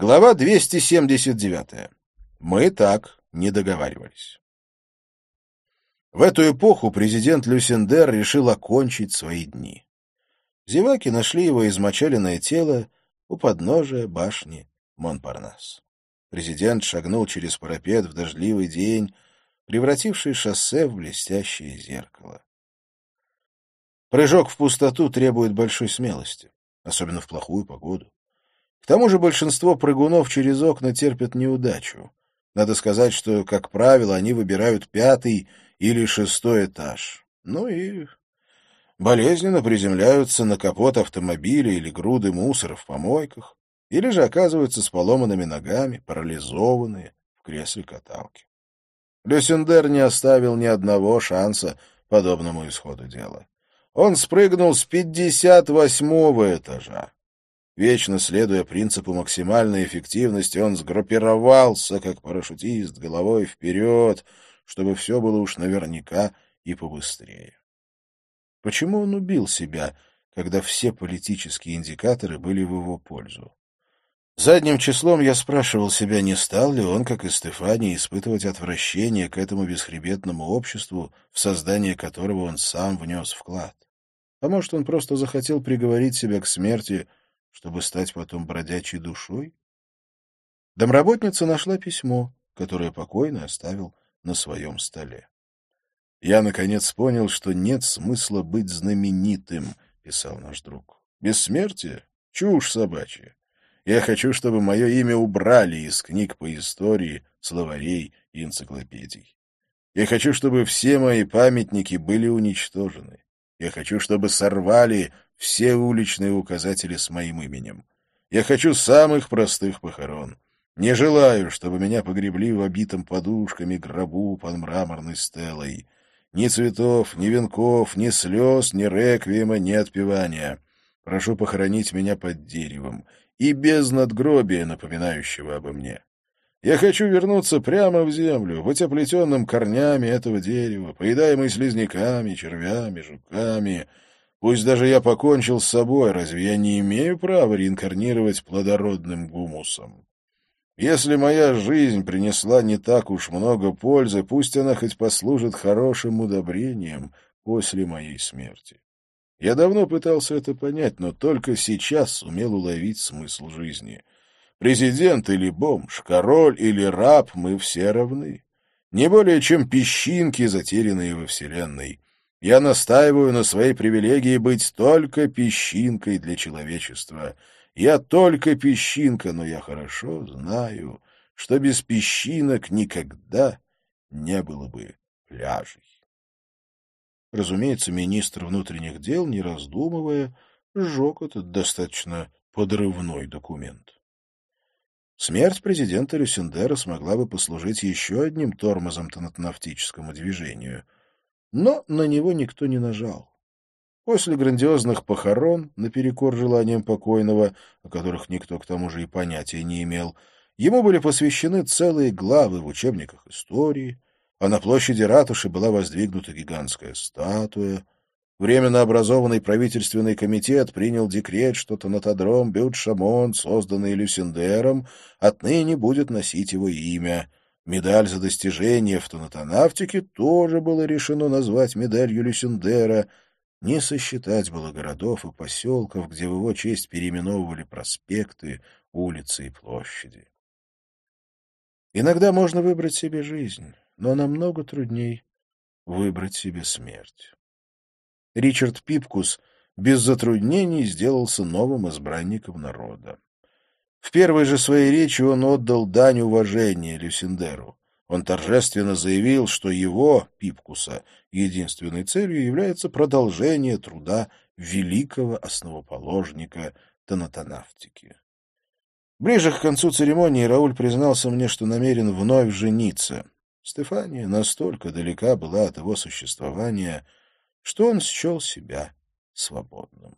Глава 279. Мы так не договаривались. В эту эпоху президент Люсендер решил окончить свои дни. Зеваки нашли его измочаленное тело у подножия башни Монпарнас. Президент шагнул через парапет в дождливый день, превративший шоссе в блестящее зеркало. Прыжок в пустоту требует большой смелости, особенно в плохую погоду. К тому же большинство прыгунов через окна терпят неудачу. Надо сказать, что, как правило, они выбирают пятый или шестой этаж. Ну и болезненно приземляются на капот автомобиля или груды мусора в помойках, или же оказываются с поломанными ногами, парализованные в кресле каталки. Люсендер не оставил ни одного шанса подобному исходу дела. Он спрыгнул с пятьдесят восьмого этажа. Вечно следуя принципу максимальной эффективности, он сгруппировался, как парашютист, головой вперед, чтобы все было уж наверняка и побыстрее. Почему он убил себя, когда все политические индикаторы были в его пользу? Задним числом я спрашивал себя, не стал ли он, как и Стефания, испытывать отвращение к этому бесхребетному обществу, в создание которого он сам внес вклад. А может, он просто захотел приговорить себя к смерти чтобы стать потом бродячей душой? Домработница нашла письмо, которое покойный оставил на своем столе. «Я, наконец, понял, что нет смысла быть знаменитым», — писал наш друг. «Бессмертие — чушь собачья. Я хочу, чтобы мое имя убрали из книг по истории, словарей и энциклопедий. Я хочу, чтобы все мои памятники были уничтожены. Я хочу, чтобы сорвали все уличные указатели с моим именем. Я хочу самых простых похорон. Не желаю, чтобы меня погребли в обитом подушками гробу под мраморной стелой. Ни цветов, ни венков, ни слез, ни реквиема, ни отпевания. Прошу похоронить меня под деревом и без надгробия, напоминающего обо мне. Я хочу вернуться прямо в землю, быть оплетенным корнями этого дерева, поедаемый слизняками, червями, жуками, Пусть даже я покончил с собой, разве я не имею права реинкарнировать плодородным гумусом? Если моя жизнь принесла не так уж много пользы, пусть она хоть послужит хорошим удобрением после моей смерти. Я давно пытался это понять, но только сейчас сумел уловить смысл жизни. Президент или бомж, король или раб — мы все равны. Не более чем песчинки, затерянные во Вселенной. Я настаиваю на своей привилегии быть только песчинкой для человечества. Я только песчинка, но я хорошо знаю, что без песчинок никогда не было бы пляжей. Разумеется, министр внутренних дел, не раздумывая, сжег этот достаточно подрывной документ. Смерть президента Люсендера смогла бы послужить еще одним тормозом тонатонавтическому движению — но на него никто не нажал. После грандиозных похорон, наперекор желаниям покойного, о которых никто к тому же и понятия не имел, ему были посвящены целые главы в учебниках истории, а на площади ратуши была воздвигнута гигантская статуя. Временно образованный правительственный комитет принял декрет, что Танатодром Бют-Шамон, созданный Люсендером, отныне будет носить его имя — Медаль за достижение в тонатонавтике тоже было решено назвать медалью Люсендера. Не сосчитать было городов и поселков, где в его честь переименовывали проспекты, улицы и площади. Иногда можно выбрать себе жизнь, но намного трудней выбрать себе смерть. Ричард Пипкус без затруднений сделался новым избранником народа. В первой же своей речи он отдал дань уважения Люсиндеру. Он торжественно заявил, что его, Пипкуса, единственной целью является продолжение труда великого основоположника тонатонавтики. Ближе к концу церемонии Рауль признался мне, что намерен вновь жениться. Стефания настолько далека была от его существования, что он счел себя свободным.